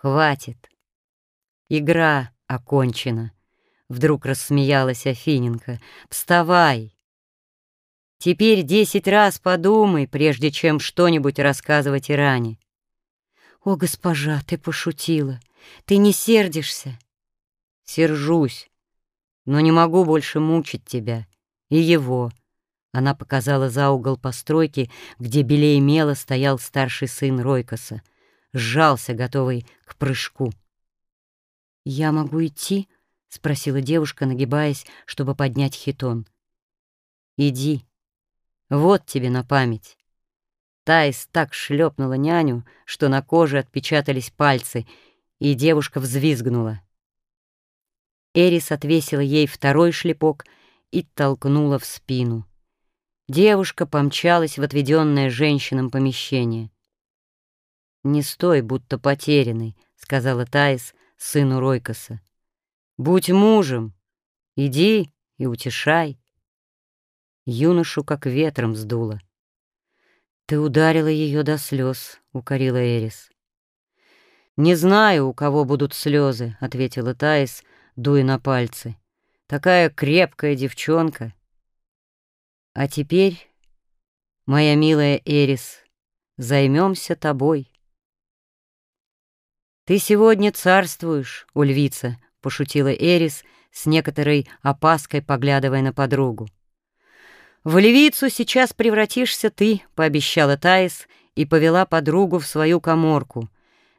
Хватит. Игра окончена. Вдруг рассмеялась Афиненко. Вставай. Теперь десять раз подумай, прежде чем что-нибудь рассказывать Иране. О, госпожа, ты пошутила. Ты не сердишься? Сержусь, но не могу больше мучить тебя. И его. Она показала за угол постройки, где белее мела стоял старший сын Ройкоса сжался, готовый к прыжку. «Я могу идти?» — спросила девушка, нагибаясь, чтобы поднять хитон. «Иди. Вот тебе на память». Таис так шлепнула няню, что на коже отпечатались пальцы, и девушка взвизгнула. Эрис отвесила ей второй шлепок и толкнула в спину. Девушка помчалась в отведенное женщинам помещение. «Не стой, будто потерянный», — сказала Таис сыну Ройкоса. «Будь мужем, иди и утешай». Юношу как ветром сдуло. «Ты ударила ее до слез», — укорила Эрис. «Не знаю, у кого будут слезы», — ответила Таис, дуя на пальцы. «Такая крепкая девчонка». «А теперь, моя милая Эрис, займемся тобой». «Ты сегодня царствуешь, Ульвица», — пошутила Эрис, с некоторой опаской поглядывая на подругу. «В львицу сейчас превратишься ты», — пообещала Таис и повела подругу в свою коморку,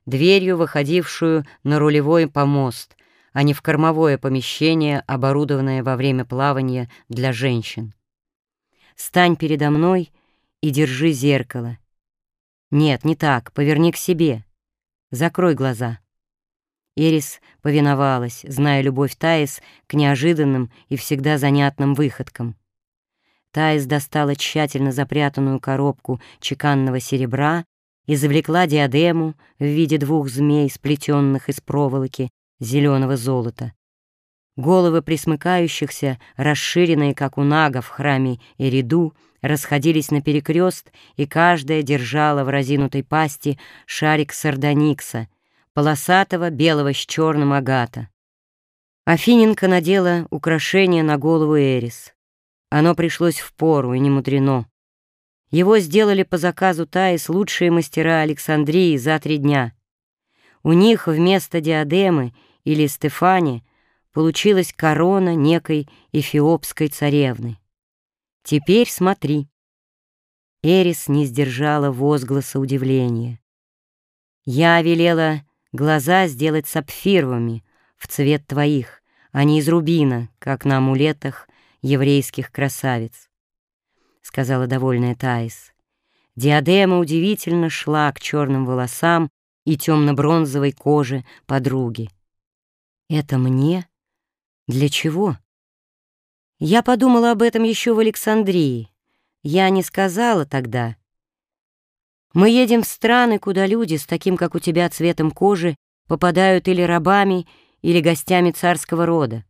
дверью, выходившую на рулевой помост, а не в кормовое помещение, оборудованное во время плавания для женщин. «Стань передо мной и держи зеркало». «Нет, не так, поверни к себе». Закрой глаза». Эрис повиновалась, зная любовь Таис к неожиданным и всегда занятным выходкам. Таис достала тщательно запрятанную коробку чеканного серебра и завлекла диадему в виде двух змей, сплетенных из проволоки зеленого золота. Головы присмыкающихся, расширенные, как у нага в храме Эриду, расходились на перекрест, и каждая держала в разинутой пасти шарик сардоникса, полосатого белого с черным агата. Афиненко надела украшение на голову Эрис. Оно пришлось в пору, и не мудрено. Его сделали по заказу Таис лучшие мастера Александрии за три дня. У них вместо диадемы или Стефани получилась корона некой эфиопской царевны. Теперь смотри. Эрис не сдержала возгласа удивления. Я велела глаза сделать сапфировыми, в цвет твоих, а не из рубина, как на амулетах еврейских красавиц, — сказала довольная Таис. Диадема удивительно шла к черным волосам и темно-бронзовой коже подруги. «Это мне? Для чего?» Я подумала об этом еще в Александрии. Я не сказала тогда. Мы едем в страны, куда люди с таким, как у тебя, цветом кожи попадают или рабами, или гостями царского рода.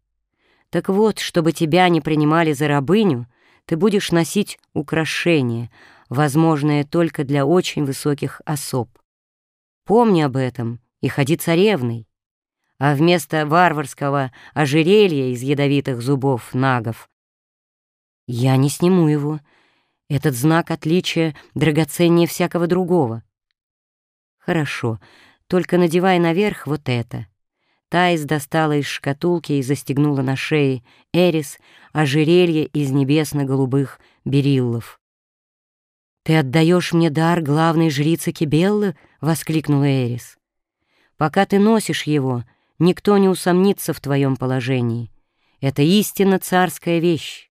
Так вот, чтобы тебя не принимали за рабыню, ты будешь носить украшения, возможные только для очень высоких особ. Помни об этом и ходи царевной а вместо варварского ожерелья из ядовитых зубов нагов. Я не сниму его. Этот знак отличия драгоценнее всякого другого. Хорошо, только надевай наверх вот это. Таис достала из шкатулки и застегнула на шее Эрис ожерелье из небесно-голубых бериллов. «Ты отдаешь мне дар главной жрицы Кибеллы?» — воскликнула Эрис. «Пока ты носишь его, Никто не усомнится в твоем положении. Это истинно царская вещь.